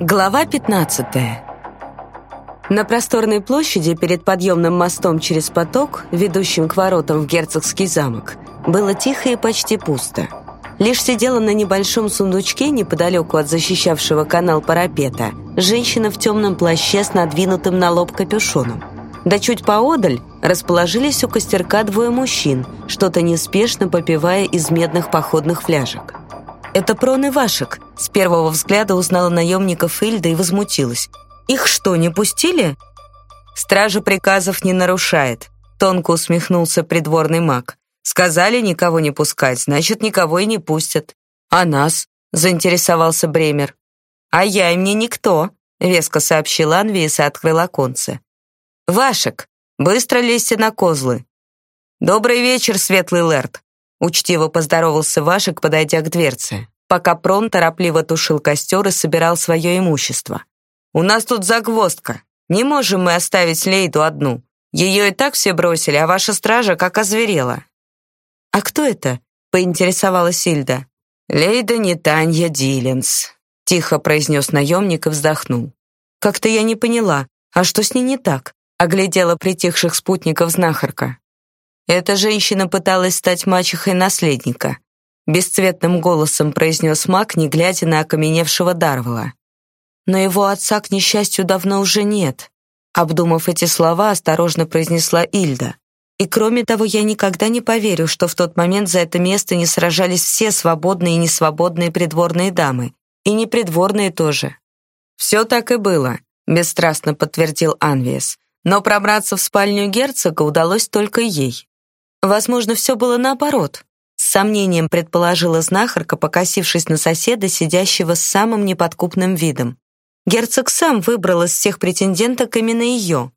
Глава 15. На просторной площади перед подъемным мостом через поток, ведущим к воротам в герцогский замок, было тихо и почти пусто. Лишь сидела на небольшом сундучке неподалеку от защищавшего канал парапета женщина в темном плаще с надвинутым на лоб капюшоном. Да чуть поодаль расположились у костерка двое мужчин, что-то неспешно попивая из медных походных фляжек. «Это Прон и Вашек», — с первого взгляда узнала наемников Ильда и возмутилась. «Их что, не пустили?» «Стража приказов не нарушает», — тонко усмехнулся придворный маг. «Сказали никого не пускать, значит, никого и не пустят». «А нас?» — заинтересовался Бремер. «А я им не никто», — веско сообщил Анвиес и открыл оконце. «Вашек, быстро лезьте на козлы». «Добрый вечер, светлый лэрд», Учтиво поздоровался Вашек, подойдя к дверце, пока Прон торопливо тушил костер и собирал свое имущество. «У нас тут загвоздка. Не можем мы оставить Лейду одну. Ее и так все бросили, а ваша стража как озверела». «А кто это?» — поинтересовалась Сильда. «Лейда не Танья Дилленс», — тихо произнес наемник и вздохнул. «Как-то я не поняла, а что с ней не так?» — оглядела притихших спутников знахарка. Эта женщина пыталась стать мачехой наследника. Бесцветным голосом произнес маг, не глядя на окаменевшего Дарвела. Но его отца, к несчастью, давно уже нет. Обдумав эти слова, осторожно произнесла Ильда. И кроме того, я никогда не поверю, что в тот момент за это место не сражались все свободные и несвободные придворные дамы. И непридворные тоже. «Все так и было», — бесстрастно подтвердил Анвиес. «Но пробраться в спальню герцога удалось только ей. Возможно, все было наоборот. С сомнением предположила знахарка, покосившись на соседа, сидящего с самым неподкупным видом. Герцог сам выбрал из всех претенденток именно ее.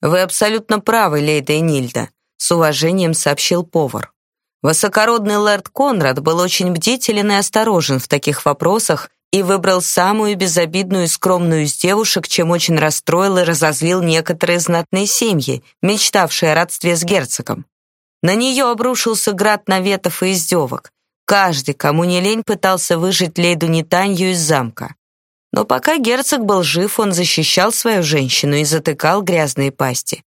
«Вы абсолютно правы, лейда Энильда», — с уважением сообщил повар. Высокородный лэрд Конрад был очень бдителен и осторожен в таких вопросах и выбрал самую безобидную и скромную из девушек, чем очень расстроил и разозлил некоторые знатные семьи, мечтавшие о родстве с герцогом. На нее обрушился град наветов и издевок. Каждый, кому не лень, пытался выжить лейду Нитанью из замка. Но пока герцог был жив, он защищал свою женщину и затыкал грязные пасти.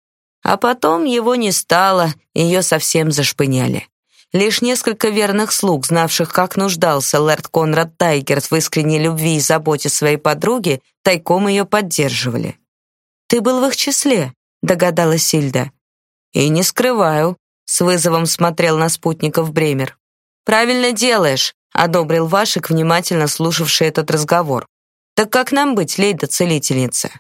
А потом его не стало, ее совсем зашпыняли. Лишь несколько верных слуг, знавших, как нуждался лэрд Конрад Тайгерт в искренней любви и заботе своей подруги, тайком ее поддерживали. «Ты был в их числе», — догадалась Сильда. «И не скрываю», с вызовом смотрел на спутников Бремер. «Правильно делаешь», — одобрил Вашек, внимательно слушавший этот разговор. «Так как нам быть, лейда-целительница?»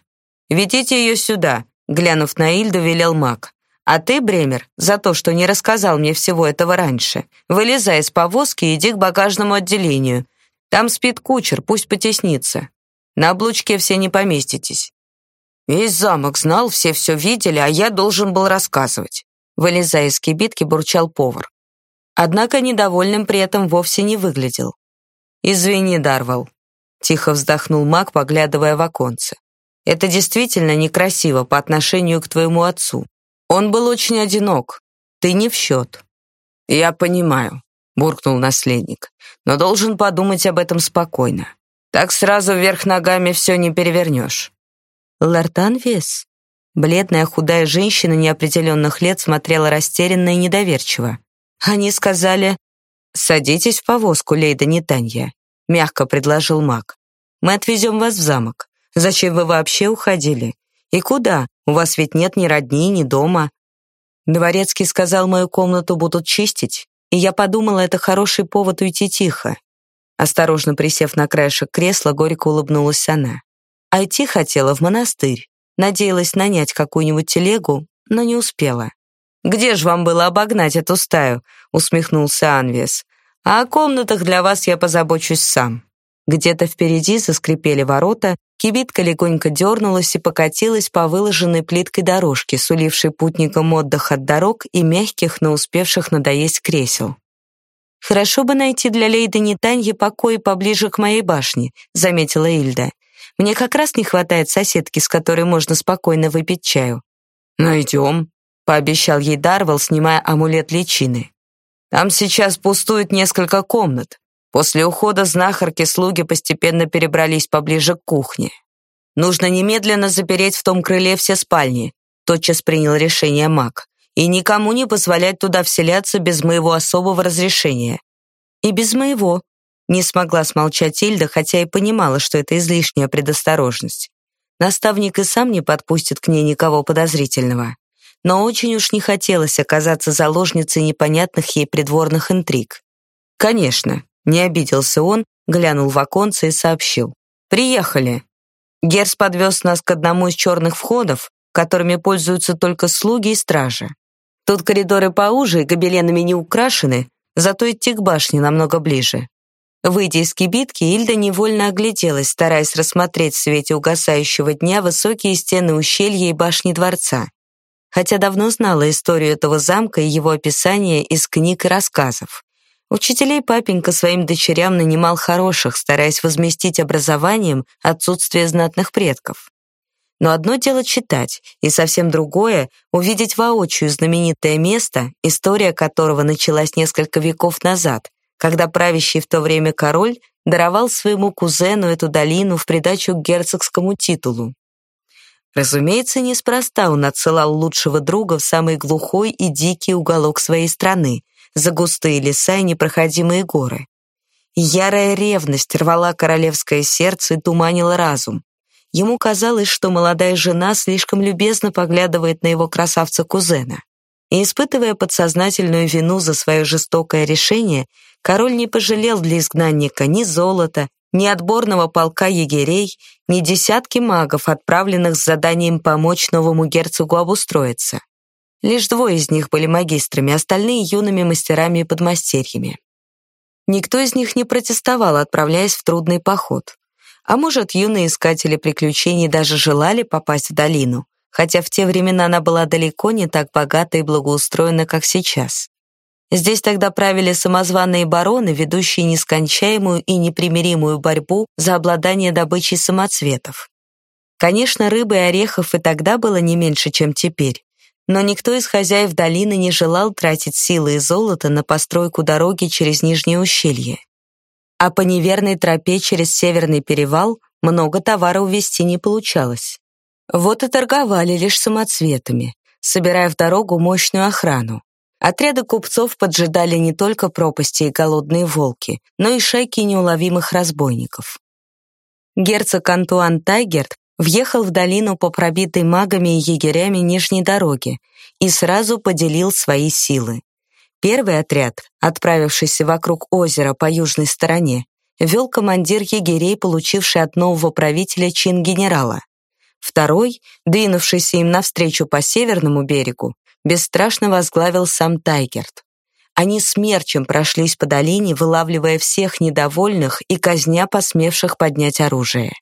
«Ведите ее сюда», — глянув на Ильду, велел маг. «А ты, Бремер, за то, что не рассказал мне всего этого раньше, вылезай из повозки и иди к багажному отделению. Там спит кучер, пусть потеснится. На облучке все не поместитесь». Весь замок знал, все все видели, а я должен был рассказывать. Вылезая из кибитки, бурчал повар. Однако недовольным при этом вовсе не выглядел. «Извини, Дарвал», — тихо вздохнул маг, поглядывая в оконце. «Это действительно некрасиво по отношению к твоему отцу. Он был очень одинок. Ты не в счет». «Я понимаю», — буркнул наследник, «но должен подумать об этом спокойно. Так сразу вверх ногами все не перевернешь». «Лартан Вес?» Бледная худая женщина неопределенных лет смотрела растерянно и недоверчиво. Они сказали «Садитесь в повозку, лейда Нетанья», — мягко предложил маг. «Мы отвезем вас в замок. Зачем вы вообще уходили? И куда? У вас ведь нет ни родни, ни дома». Дворецкий сказал, мою комнату будут чистить, и я подумала, это хороший повод уйти тихо. Осторожно присев на краешек кресла, горько улыбнулась она. А идти хотела в монастырь. Надеялась нанять какую-нибудь телегу, но не успела. «Где же вам было обогнать эту стаю?» — усмехнулся Анвес. «А о комнатах для вас я позабочусь сам». Где-то впереди заскрипели ворота, кибитка легонько дернулась и покатилась по выложенной плиткой дорожке, сулившей путникам отдых от дорог и мягких, но успевших надоесть кресел. «Хорошо бы найти для лейды Нитаньи покой поближе к моей башне», — заметила Ильда. Мне как раз не хватает соседки, с которой можно спокойно выпить чаю. Найдем, пообещал ей Дарвал, снимая амулет личины. Там сейчас пустует несколько комнат. После ухода знахарки слуги постепенно перебрались поближе к кухне. Нужно немедленно запереть в том крыле все спальни, тотчас принял решение маг, и никому не позволять туда вселяться без моего особого разрешения. И без моего. Не смогла смолчать Ильда, хотя и понимала, что это излишняя предосторожность. Наставник и сам не подпустит к ней никого подозрительного. Но очень уж не хотелось оказаться заложницей непонятных ей придворных интриг. Конечно, не обиделся он, глянул в оконце и сообщил. «Приехали. Герс подвез нас к одному из черных входов, которыми пользуются только слуги и стражи. Тут коридоры поуже и гобеленами не украшены, зато идти к башне намного ближе. Выйдя из кибитки, Ильда невольно огляделась, стараясь рассмотреть в свете угасающего дня высокие стены ущелья и башни дворца. Хотя давно знала историю этого замка и его описание из книг и рассказов. Учителей папенька своим дочерям нанимал хороших, стараясь возместить образованием отсутствие знатных предков. Но одно дело читать, и совсем другое — увидеть воочию знаменитое место, история которого началась несколько веков назад, когда правящий в то время король даровал своему кузену эту долину в придачу к герцогскому титулу. Разумеется, неспроста он отсылал лучшего друга в самый глухой и дикий уголок своей страны, за густые леса и непроходимые горы. Ярая ревность рвала королевское сердце и туманила разум. Ему казалось, что молодая жена слишком любезно поглядывает на его красавца-кузена. И испытывая подсознательную вину за свое жестокое решение, король не пожалел для изгнанника ни золота, ни отборного полка егерей, ни десятки магов, отправленных с заданием помочь новому герцогу обустроиться. Лишь двое из них были магистрами, остальные — юными мастерами и подмастерьями. Никто из них не протестовал, отправляясь в трудный поход. А может, юные искатели приключений даже желали попасть в долину, хотя в те времена она была далеко не так богата и благоустроена, как сейчас. Здесь тогда правили самозваные бароны, ведущие нескончаемую и непримиримую борьбу за обладание добычей самоцветов. Конечно, рыбы и орехов и тогда было не меньше, чем теперь, но никто из хозяев долины не желал тратить силы и золото на постройку дороги через Нижнее ущелье. А по неверной тропе через Северный перевал много товара увезти не получалось. Вот и торговали лишь самоцветами, собирая в дорогу мощную охрану. Отряды купцов поджидали не только пропасти и голодные волки, но и шайки неуловимых разбойников. Герцог Антуан Тайгерт въехал в долину по пробитой магами и егерями нижней дороги и сразу поделил свои силы. Первый отряд, отправившийся вокруг озера по южной стороне, вел командир егерей, получивший от нового правителя чин генерала. Второй, двинувшийся им навстречу по северному берегу, бесстрашно возглавил сам Тайгерт. Они смерчем прошлись по долине, вылавливая всех недовольных и казня посмевших поднять оружие.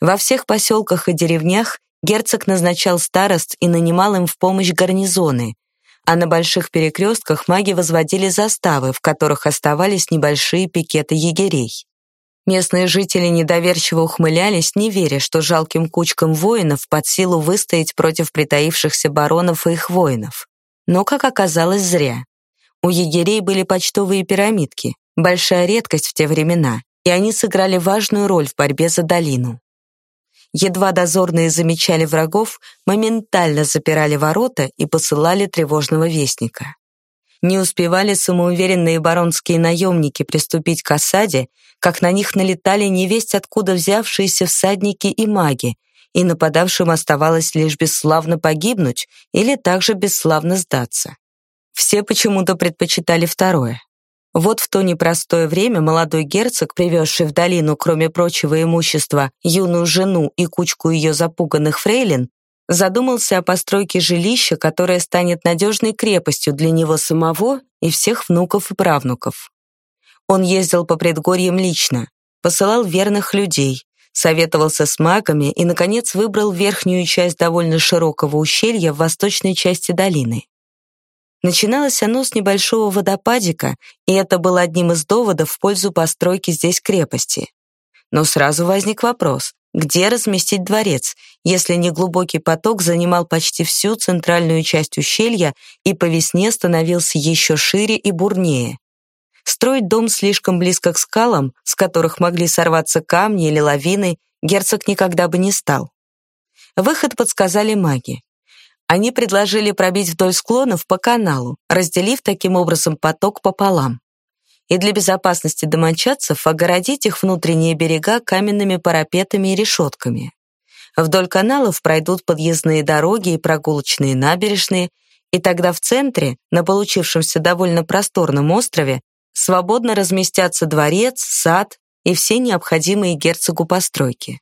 Во всех поселках и деревнях герцог назначал старост и нанимал им в помощь гарнизоны, а на больших перекрестках маги возводили заставы, в которых оставались небольшие пикеты егерей. Местные жители недоверчиво ухмылялись, не веря, что жалким кучкам воинов под силу выстоять против притаившихся баронов и их воинов. Но, как оказалось, зря. У егерей были почтовые пирамидки, большая редкость в те времена, и они сыграли важную роль в борьбе за долину. Едва дозорные замечали врагов, моментально запирали ворота и посылали тревожного вестника. Не успевали самоуверенные баронские наемники приступить к осаде, как на них налетали невесть откуда взявшиеся всадники и маги, и нападавшим оставалось лишь бесславно погибнуть или также бесславно сдаться. Все почему-то предпочитали второе. Вот в то непростое время молодой герцог, привезший в долину, кроме прочего имущества, юную жену и кучку ее запуганных фрейлин, задумался о постройке жилища, которое станет надежной крепостью для него самого и всех внуков и правнуков. Он ездил по предгорьям лично, посылал верных людей, советовался с магами и, наконец, выбрал верхнюю часть довольно широкого ущелья в восточной части долины. Начиналось оно с небольшого водопадика, и это было одним из доводов в пользу постройки здесь крепости. Но сразу возник вопрос, где разместить дворец, если неглубокий поток занимал почти всю центральную часть ущелья и по весне становился еще шире и бурнее? Строить дом слишком близко к скалам, с которых могли сорваться камни или лавины, герцог никогда бы не стал. Выход подсказали маги. Они предложили пробить вдоль склонов по каналу, разделив таким образом поток пополам. И для безопасности домочадцев огородить их внутренние берега каменными парапетами и решетками. Вдоль каналов пройдут подъездные дороги и прогулочные набережные, и тогда в центре, на получившемся довольно просторном острове, свободно разместятся дворец, сад и все необходимые герцогу постройки.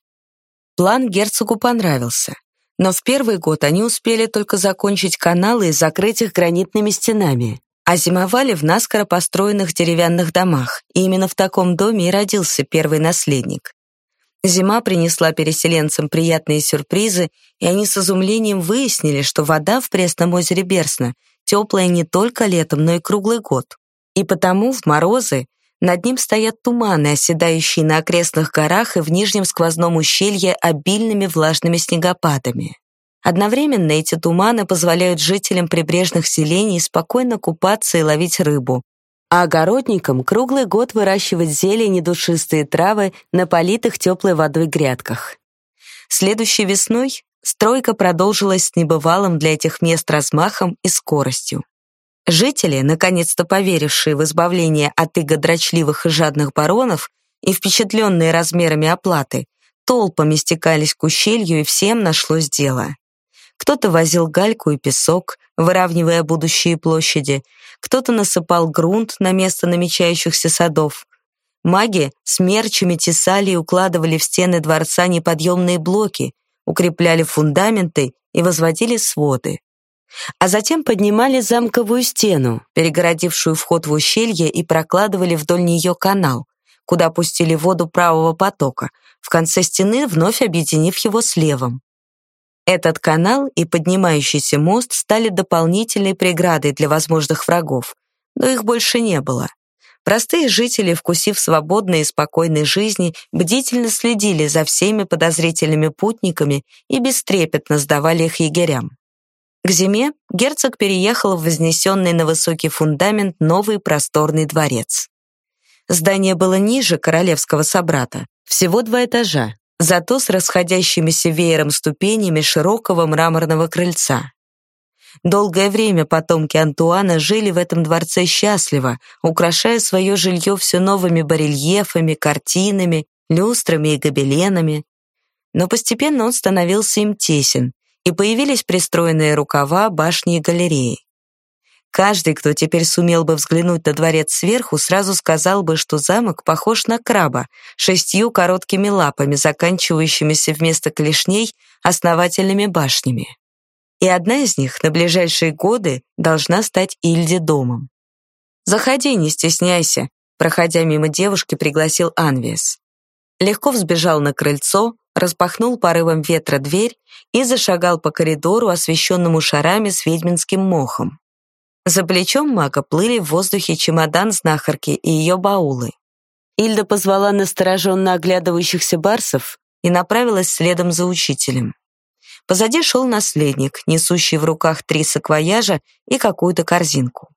План герцогу понравился, но в первый год они успели только закончить каналы и закрыть их гранитными стенами, а зимовали в наскоро построенных деревянных домах, и именно в таком доме и родился первый наследник. Зима принесла переселенцам приятные сюрпризы, и они с изумлением выяснили, что вода в пресном озере Берсна теплая не только летом, но и круглый год. И потому в морозы над ним стоят туманы, оседающие на окрестных горах и в нижнем сквозном ущелье обильными влажными снегопадами. Одновременно эти туманы позволяют жителям прибрежных селений спокойно купаться и ловить рыбу, а огородникам круглый год выращивать зелень и душистые травы на политых теплой водой грядках. Следующей весной стройка продолжилась с небывалым для этих мест размахом и скоростью. Жители, наконец-то поверившие в избавление от иго дрочливых и жадных баронов и впечатленные размерами оплаты, толпами стекались к ущелью, и всем нашлось дело. Кто-то возил гальку и песок, выравнивая будущие площади, кто-то насыпал грунт на место намечающихся садов. Маги смерчами тесали и укладывали в стены дворца неподъемные блоки, укрепляли фундаменты и возводили своды. А затем поднимали замковую стену, перегородившую вход в ущелье, и прокладывали вдоль нее канал, куда пустили воду правого потока, в конце стены вновь объединив его с левым. Этот канал и поднимающийся мост стали дополнительной преградой для возможных врагов, но их больше не было. Простые жители, вкусив свободной и спокойной жизни, бдительно следили за всеми подозрительными путниками и бестрепетно сдавали их егерям. К зиме герцог переехал в вознесенный на высокий фундамент новый просторный дворец. Здание было ниже королевского собрата, всего два этажа, зато с расходящимися веером ступенями широкого мраморного крыльца. Долгое время потомки Антуана жили в этом дворце счастливо, украшая свое жилье все новыми барельефами, картинами, люстрами и гобеленами. Но постепенно он становился им тесен, и появились пристроенные рукава, башни и галереи. Каждый, кто теперь сумел бы взглянуть на дворец сверху, сразу сказал бы, что замок похож на краба, шестью короткими лапами, заканчивающимися вместо клешней основательными башнями. И одна из них на ближайшие годы должна стать Ильде домом. «Заходи, не стесняйся», проходя мимо девушки, пригласил Анвес. Легко взбежал на крыльцо, распахнул порывом ветра дверь и зашагал по коридору, освещенному шарами с ведьминским мохом. За плечом мага плыли в воздухе чемодан знахарки и ее баулы. Ильда позвала настороженно оглядывающихся барсов и направилась следом за учителем. Позади шел наследник, несущий в руках три саквояжа и какую-то корзинку.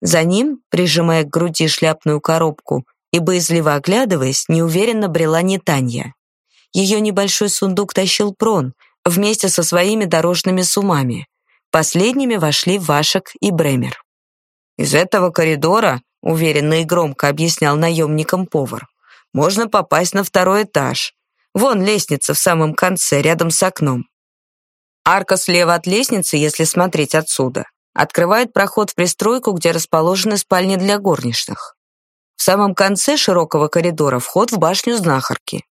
За ним, прижимая к груди шляпную коробку и боязливо оглядываясь, неуверенно брела Нетанья. Ее небольшой сундук тащил Прон вместе со своими дорожными сумами. Последними вошли Вашек и Бремер. «Из этого коридора, — уверенно и громко объяснял наемникам повар, — можно попасть на второй этаж. Вон лестница в самом конце, рядом с окном. Арка слева от лестницы, если смотреть отсюда, открывает проход в пристройку, где расположены спальни для горничных. В самом конце широкого коридора вход в башню знахарки.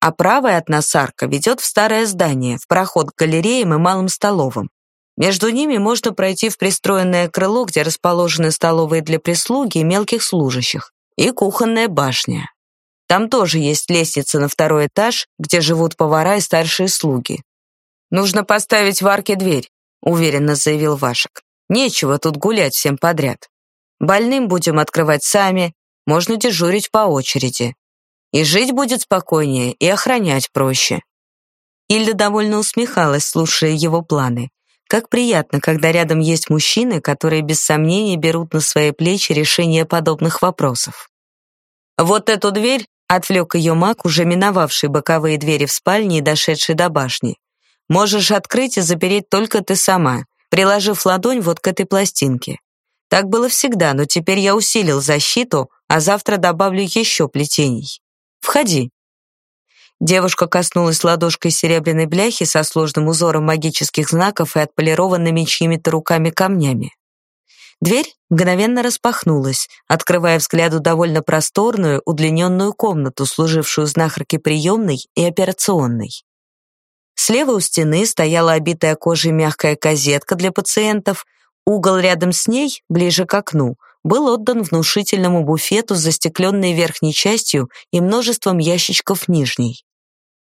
А правая от нас арка ведет в старое здание, в проход к галереям и малым столовым. Между ними можно пройти в пристроенное крыло, где расположены столовые для прислуги и мелких служащих, и кухонная башня. Там тоже есть лестница на второй этаж, где живут повара и старшие слуги. «Нужно поставить в арке дверь», — уверенно заявил Вашек. «Нечего тут гулять всем подряд. Больным будем открывать сами, можно дежурить по очереди. И жить будет спокойнее, и охранять проще». Ильда довольно усмехалась, слушая его планы. Как приятно, когда рядом есть мужчины, которые без сомнения берут на свои плечи решение подобных вопросов. Вот эту дверь отвлек ее маг, уже миновавший боковые двери в спальне и дошедший до башни. Можешь открыть и запереть только ты сама, приложив ладонь вот к этой пластинке. Так было всегда, но теперь я усилил защиту, а завтра добавлю еще плетений. Входи. Девушка коснулась ладошкой серебряной бляхи со сложным узором магических знаков и отполированными чьими-то руками камнями. Дверь мгновенно распахнулась, открывая взгляду довольно просторную, удлиненную комнату, служившую знахарке приемной и операционной. Слева у стены стояла обитая кожей мягкая козетка для пациентов, угол рядом с ней, ближе к окну, был отдан внушительному буфету с застекленной верхней частью и множеством ящичков нижней.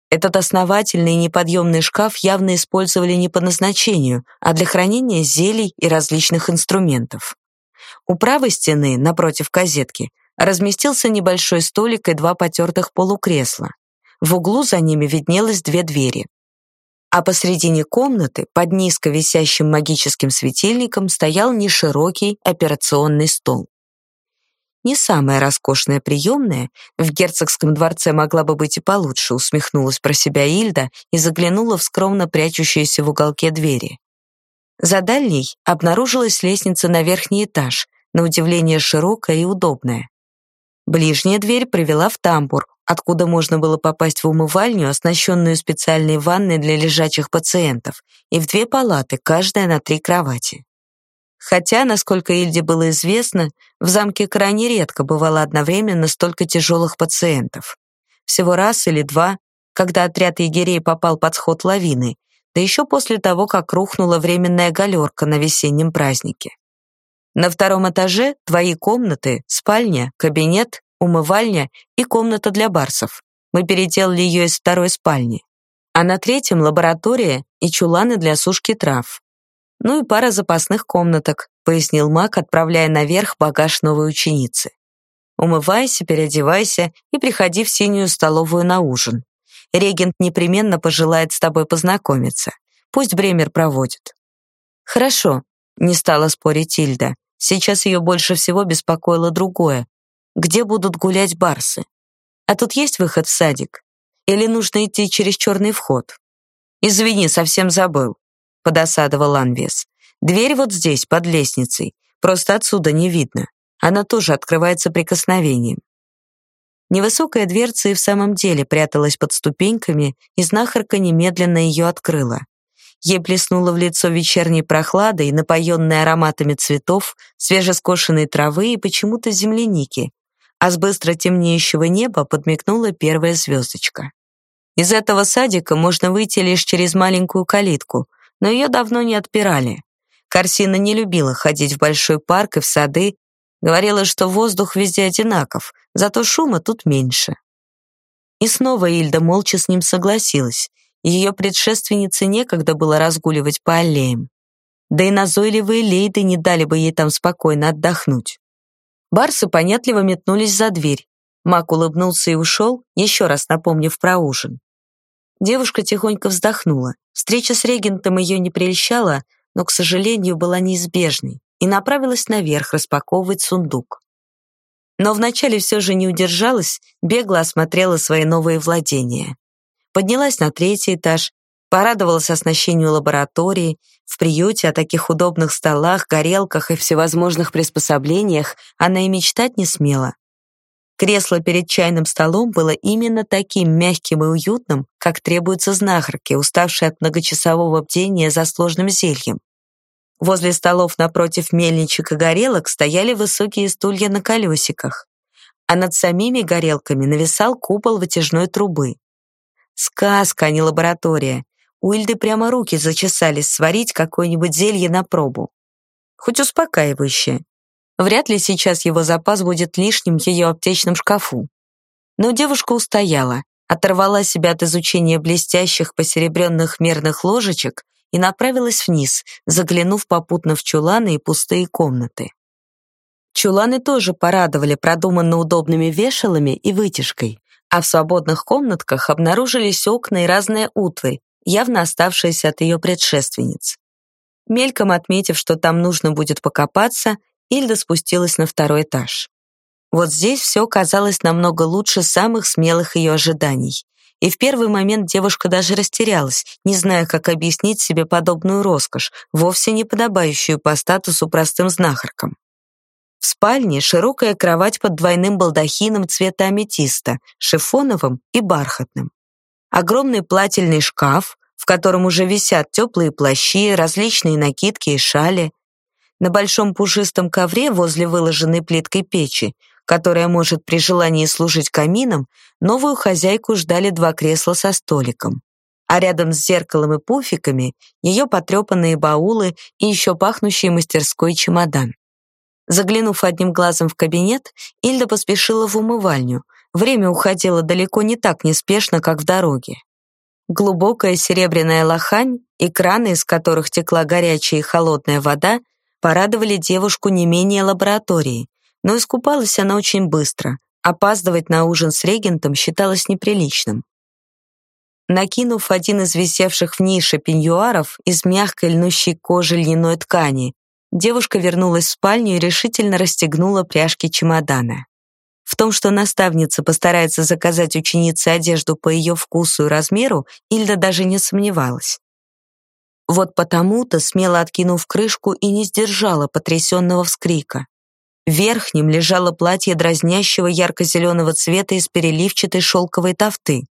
Этот основательный и неподъемный шкаф явно использовали не по назначению, а для хранения зелий и различных инструментов. У правой стены, напротив козетки, разместился небольшой столик и два потертых полукресла. В углу за ними виднелось две двери. А посредине комнаты, под низко висящим магическим светильником, стоял неширокий операционный стол. Не самая роскошная приемная, в герцогском дворце могла бы быть и получше, усмехнулась про себя Ильда и заглянула в скромно прячущиеся в уголке двери. За дальней обнаружилась лестница на верхний этаж, на удивление широкая и удобная. Ближняя дверь привела в тамбур, откуда можно было попасть в умывальню, оснащенную специальной ванной для лежачих пациентов, и в две палаты, каждая на три кровати. Хотя, насколько Ильде было известно, в замке крайне редко бывало одновременно столько тяжелых пациентов. Всего раз или два, когда отряд егерей попал под сход лавины, да еще после того, как рухнула временная галерка на весеннем празднике. На втором этаже твои комнаты, спальня, кабинет, умывальня и комната для барсов. Мы переделали ее из второй спальни. А на третьем лаборатория и чуланы для сушки трав ну и пара запасных комнаток», пояснил Мак, отправляя наверх багаж новой ученицы. «Умывайся, переодевайся и приходи в синюю столовую на ужин. Регент непременно пожелает с тобой познакомиться. Пусть Бремер проводит». «Хорошо», — не стала спорить Тильда. Сейчас ее больше всего беспокоило другое. Где будут гулять барсы? А тут есть выход в садик? Или нужно идти через черный вход? Извини, совсем забыл подосадовал Анвес. Дверь вот здесь, под лестницей. Просто отсюда не видно. Она тоже открывается прикосновением. Невысокая дверца и в самом деле пряталась под ступеньками, и знахарка немедленно ее открыла. Ей плеснуло в лицо вечерней прохладой, напоенной ароматами цветов, свежескошенной травы и почему-то земляники, а с быстро темнеющего неба подмигнула первая звездочка. Из этого садика можно выйти лишь через маленькую калитку, но ее давно не отпирали. Корсина не любила ходить в большой парк и в сады, говорила, что воздух везде одинаков, зато шума тут меньше. И снова Ильда молча с ним согласилась. Ее предшественнице некогда было разгуливать по аллеям. Да и назойливые лейды не дали бы ей там спокойно отдохнуть. Барсы понятливо метнулись за дверь. Мак улыбнулся и ушел, еще раз напомнив про ужин. Девушка тихонько вздохнула. Встреча с регентом ее не прельщала, но, к сожалению, была неизбежной, и направилась наверх распаковывать сундук. Но вначале все же не удержалась, бегло осмотрела свои новые владения. Поднялась на третий этаж, порадовалась оснащению лаборатории, в приюте о таких удобных столах, горелках и всевозможных приспособлениях она и мечтать не смела. Кресло перед чайным столом было именно таким мягким и уютным, как требуется знахарке, уставшей от многочасового бдения за сложным зельем. Возле столов напротив мельничек и горелок стояли высокие стулья на колесиках, а над самими горелками нависал купол вытяжной трубы. Сказка, а не лаборатория. У Ильды прямо руки зачесались сварить какое-нибудь зелье на пробу. Хоть успокаивающее, Вряд ли сейчас его запас будет лишним в ее аптечном шкафу. Но девушка устояла, оторвала себя от изучения блестящих посеребренных мерных ложечек и направилась вниз, заглянув попутно в чуланы и пустые комнаты. Чуланы тоже порадовали продуманно удобными вешалами и вытяжкой, а в свободных комнатках обнаружились окна и разная утварь, явно оставшаяся от ее предшественниц. Мельком отметив, что там нужно будет покопаться, Ильда спустилась на второй этаж. Вот здесь все казалось намного лучше самых смелых ее ожиданий. И в первый момент девушка даже растерялась, не зная, как объяснить себе подобную роскошь, вовсе не подобающую по статусу простым знахаркам. В спальне широкая кровать под двойным балдахином цвета аметиста, шифоновым и бархатным. Огромный плательный шкаф, в котором уже висят теплые плащи, различные накидки и шали. На большом пушистом ковре возле выложенной плиткой печи которая может при желании служить камином, новую хозяйку ждали два кресла со столиком. А рядом с зеркалом и пуфиками ее потрепанные баулы и еще пахнущий мастерской чемодан. Заглянув одним глазом в кабинет, Ильда поспешила в умывальню. Время уходило далеко не так неспешно, как в дороге. Глубокая серебряная лохань и краны, из которых текла горячая и холодная вода, порадовали девушку не менее лаборатории, но искупалась она очень быстро. Опаздывать на ужин с регентом считалось неприличным. Накинув один из висевших в нише пеньюаров из мягкой льнущей кожи льняной ткани, девушка вернулась в спальню и решительно расстегнула пряжки чемодана. В том, что наставница постарается заказать ученице одежду по ее вкусу и размеру, Ильда даже не сомневалась. Вот потому-то, смело откинув крышку, и не сдержала потрясенного вскрика. В верхнем лежало платье дразнящего ярко-зеленого цвета из переливчатой шелковой тафты.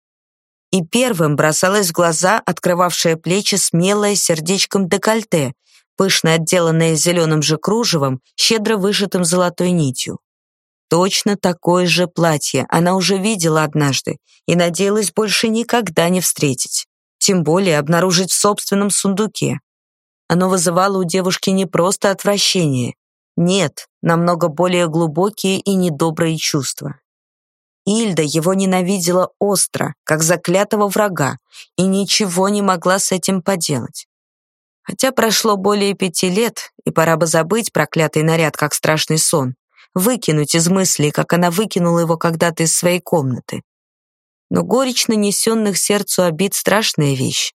И первым бросалось в глаза открывавшее плечи смелое сердечком декольте, пышно отделанное зеленым же кружевом, щедро вышитым золотой нитью. Точно такое же платье она уже видела однажды и надеялась больше никогда не встретить, тем более обнаружить в собственном сундуке. Оно вызывало у девушки не просто отвращение, нет, намного более глубокие и недобрые чувства. Ильда его ненавидела остро, как заклятого врага, и ничего не могла с этим поделать. Хотя прошло более пяти лет, и пора бы забыть проклятый наряд, как страшный сон, выкинуть из мыслей, как она выкинула его когда-то из своей комнаты. Но горечь нанесенных сердцу обид — страшная вещь.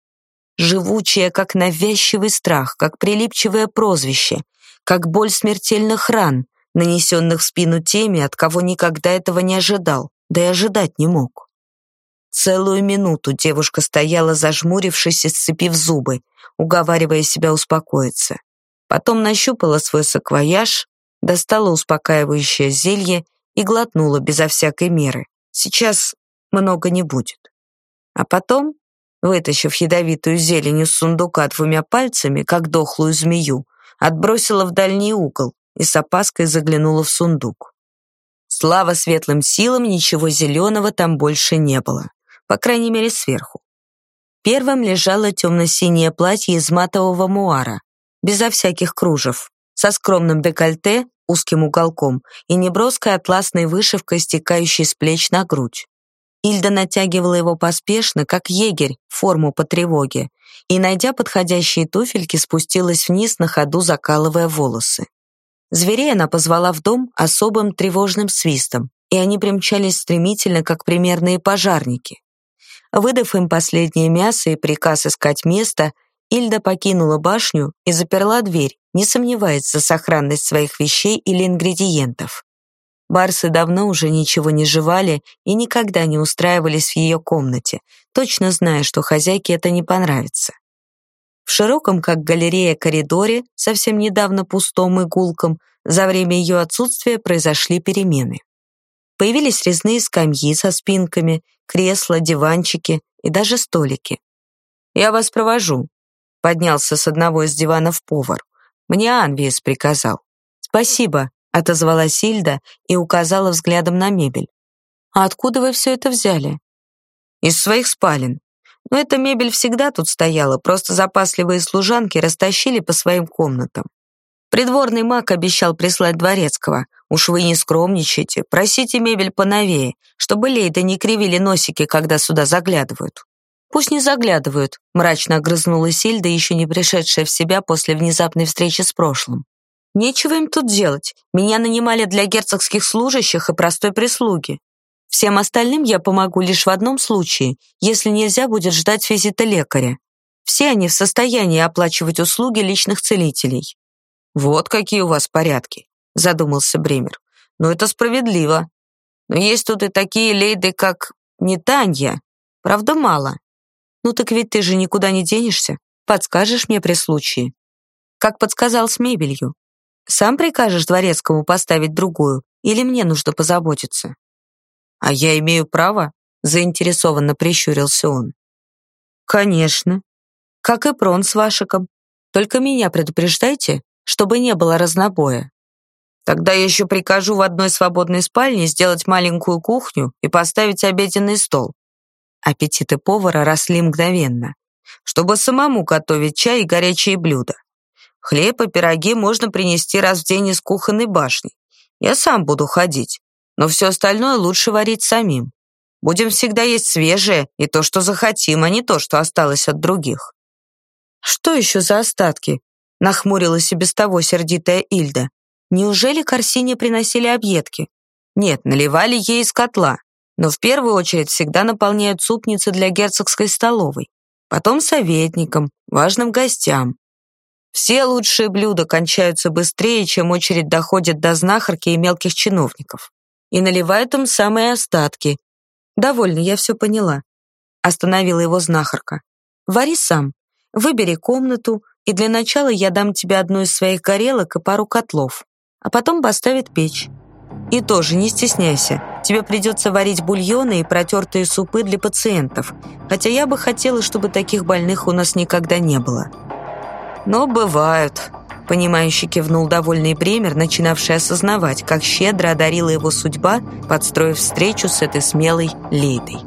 Живучая, как навязчивый страх, как прилипчивое прозвище, как боль смертельных ран, нанесенных в спину теми, от кого никогда этого не ожидал, да и ожидать не мог. Целую минуту девушка стояла, зажмурившись и сцепив зубы, уговаривая себя успокоиться. Потом нащупала свой саквояж, достала успокаивающее зелье и глотнула безо всякой меры. Сейчас много не будет. А потом, вытащив ядовитую зелень из сундука двумя пальцами, как дохлую змею, отбросила в дальний угол и с опаской заглянула в сундук. Слава светлым силам, ничего зеленого там больше не было, по крайней мере сверху. Первым лежало темно-синее платье из матового муара, безо всяких кружев, со скромным декольте, узким уголком и неброской атласной вышивкой, стекающей с плеч на грудь. Ильда натягивала его поспешно, как егерь, форму по тревоге, и, найдя подходящие туфельки, спустилась вниз на ходу, закалывая волосы. Зверей она позвала в дом особым тревожным свистом, и они примчались стремительно, как примерные пожарники. Выдав им последнее мясо и приказ искать место, Ильда покинула башню и заперла дверь, не сомневаясь за сохранность своих вещей или ингредиентов. Барсы давно уже ничего не жевали и никогда не устраивались в ее комнате, точно зная, что хозяйке это не понравится. В широком, как галерея, коридоре, совсем недавно пустом и гулком, за время ее отсутствия произошли перемены. Появились резные скамьи со спинками, кресла, диванчики и даже столики. «Я вас провожу», — поднялся с одного из диванов повар. «Мне Анвиес приказал». «Спасибо», отозвалась Сильда и указала взглядом на мебель. А откуда вы все это взяли? Из своих спален. Но эта мебель всегда тут стояла, просто запасливые служанки растащили по своим комнатам. Придворный маг обещал прислать дворецкого. Уж вы не скромничайте, просите мебель поновее, чтобы лейды не кривили носики, когда сюда заглядывают. Пусть не заглядывают, мрачно огрызнулась Сильда, еще не пришедшая в себя после внезапной встречи с прошлым. Нечего им тут делать. Меня нанимали для герцогских служащих и простой прислуги. Всем остальным я помогу лишь в одном случае, если нельзя будет ждать визита лекаря. Все они в состоянии оплачивать услуги личных целителей. «Вот какие у вас порядки», — задумался Бремер. «Но это справедливо. Но есть тут и такие лейды, как не Танья. Правда, мало. Ну так ведь ты же никуда не денешься. Подскажешь мне при случае. Как подсказал с мебелью. Сам прикажешь дворецкому поставить другую, или мне нужно позаботиться? А я имею право? Заинтересованно прищурился он. Конечно. Как и Прон с Вашиком. Только меня предупреждайте, чтобы не было разнобоя. Тогда я еще прикажу в одной свободной спальне сделать маленькую кухню и поставить обеденный стол. Аппетиты повара росли мгновенно, чтобы самому готовить чай и горячие блюда. Хлеб и пироги можно принести раз в день из кухонной башни. Я сам буду ходить, но все остальное лучше варить самим. Будем всегда есть свежее и то, что захотим, а не то, что осталось от других. Что еще за остатки? Нахмурилась и без того сердитая Ильда. Неужели Корсине приносили объедки? Нет, наливали ей из котла, но в первую очередь всегда наполняют супницы для герцогской столовой, потом советникам, важным гостям. Все лучшие блюда кончаются быстрее, чем очередь доходит до знахарки и мелких чиновников. И наливают им самые остатки. «Довольно, я все поняла», — остановила его знахарка. «Вари сам, выбери комнату, и для начала я дам тебе одну из своих горелок и пару котлов а потом поставит печь. И тоже не стесняйся, тебе придется варить бульоны и протертые супы для пациентов, хотя я бы хотела, чтобы таких больных у нас никогда не было. Но бывают, понимающе кивнул довольный Бремер, начинавший осознавать, как щедро одарила его судьба, подстроив встречу с этой смелой лейдой.